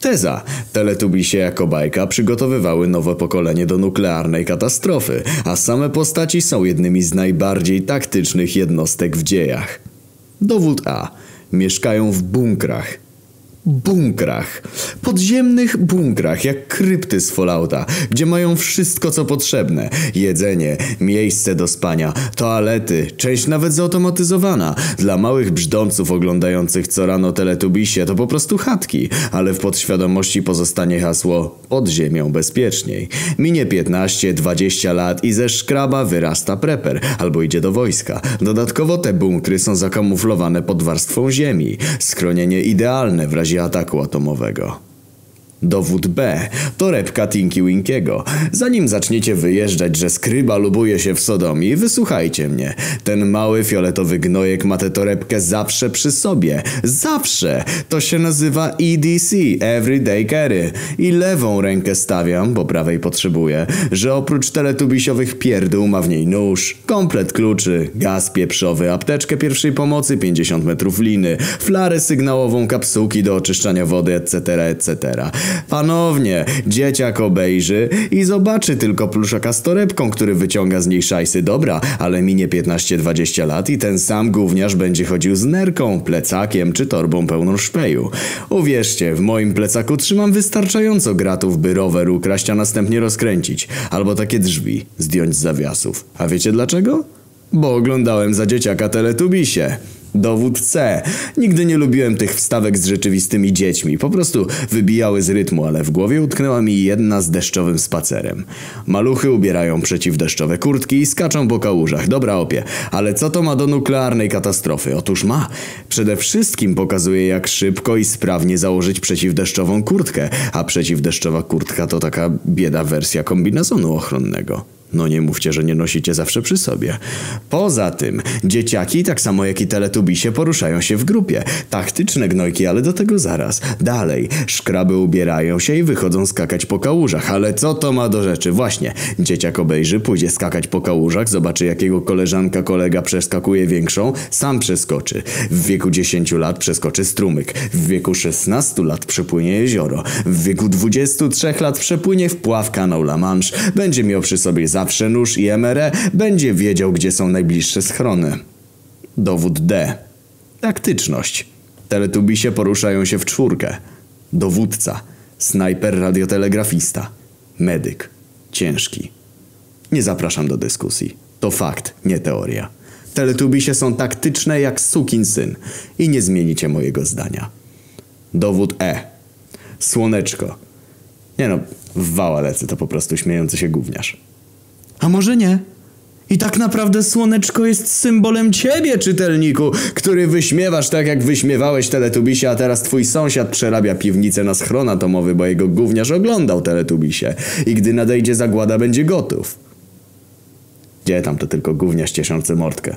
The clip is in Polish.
Teza. Teletubisie jako bajka przygotowywały nowe pokolenie do nuklearnej katastrofy, a same postaci są jednymi z najbardziej taktycznych jednostek w dziejach. Dowód A. Mieszkają w bunkrach bunkrach. Podziemnych bunkrach, jak krypty z Fallouta, gdzie mają wszystko co potrzebne. Jedzenie, miejsce do spania, toalety, część nawet zautomatyzowana. Dla małych brzdąców oglądających co rano teletubisie to po prostu chatki, ale w podświadomości pozostanie hasło pod ziemią bezpieczniej. Minie 15-20 lat i ze szkraba wyrasta preper albo idzie do wojska. Dodatkowo te bunkry są zakamuflowane pod warstwą ziemi. Skronienie idealne w razie ataku atomowego. Dowód B. Torebka Tinky Winkiego. Zanim zaczniecie wyjeżdżać, że skryba lubuje się w Sodomii, wysłuchajcie mnie. Ten mały fioletowy gnojek ma tę torebkę zawsze przy sobie. Zawsze! To się nazywa EDC, Everyday Carry. I lewą rękę stawiam, bo prawej potrzebuję, że oprócz teletubisiowych pierdół ma w niej nóż, komplet kluczy, gaz pieprzowy, apteczkę pierwszej pomocy, 50 metrów liny, flarę sygnałową, kapsułki do oczyszczania wody, etc., etc. Panownie, dzieciak obejrzy i zobaczy tylko pluszaka z torebką, który wyciąga z niej szajsy. Dobra, ale minie 15-20 lat i ten sam gówniarz będzie chodził z nerką, plecakiem czy torbą pełną szpeju. Uwierzcie, w moim plecaku trzymam wystarczająco gratów, by rower ukraść, a następnie rozkręcić. Albo takie drzwi zdjąć z zawiasów. A wiecie dlaczego? Bo oglądałem za dzieciaka Teletubisie. Dowód C. Nigdy nie lubiłem tych wstawek z rzeczywistymi dziećmi. Po prostu wybijały z rytmu, ale w głowie utknęła mi jedna z deszczowym spacerem. Maluchy ubierają przeciwdeszczowe kurtki i skaczą po kałużach. Dobra opie, ale co to ma do nuklearnej katastrofy? Otóż ma. Przede wszystkim pokazuje jak szybko i sprawnie założyć przeciwdeszczową kurtkę, a przeciwdeszczowa kurtka to taka bieda wersja kombinezonu ochronnego. No nie mówcie, że nie nosicie zawsze przy sobie. Poza tym, dzieciaki, tak samo jak i teletubisie, poruszają się w grupie. Taktyczne gnojki, ale do tego zaraz. Dalej, szkraby ubierają się i wychodzą skakać po kałużach. Ale co to ma do rzeczy? Właśnie, dzieciak obejrzy, pójdzie skakać po kałużach, zobaczy jakiego koleżanka, kolega przeskakuje większą, sam przeskoczy. W wieku 10 lat przeskoczy strumyk. W wieku 16 lat przepłynie jezioro. W wieku 23 lat przepłynie wpław kanał La Manche. Będzie miał przy sobie zawsze nóż i MRE, będzie wiedział, gdzie są najbliższe schrony. Dowód D. Taktyczność. Teletubisie poruszają się w czwórkę. Dowódca. Snajper radiotelegrafista. Medyk. Ciężki. Nie zapraszam do dyskusji. To fakt, nie teoria. Teletubisie są taktyczne jak sukin syn i nie zmienicie mojego zdania. Dowód E. Słoneczko. Nie no, w wała lecę, to po prostu śmiejący się gówniarz. A może nie? I tak naprawdę słoneczko jest symbolem ciebie, czytelniku, który wyśmiewasz tak jak wyśmiewałeś Teletubisie, a teraz twój sąsiad przerabia piwnicę na schron atomowy, bo jego gówniarz oglądał Teletubisie. I gdy nadejdzie zagłada, będzie gotów. Gdzie tam to tylko gówniarz cieszący mordkę.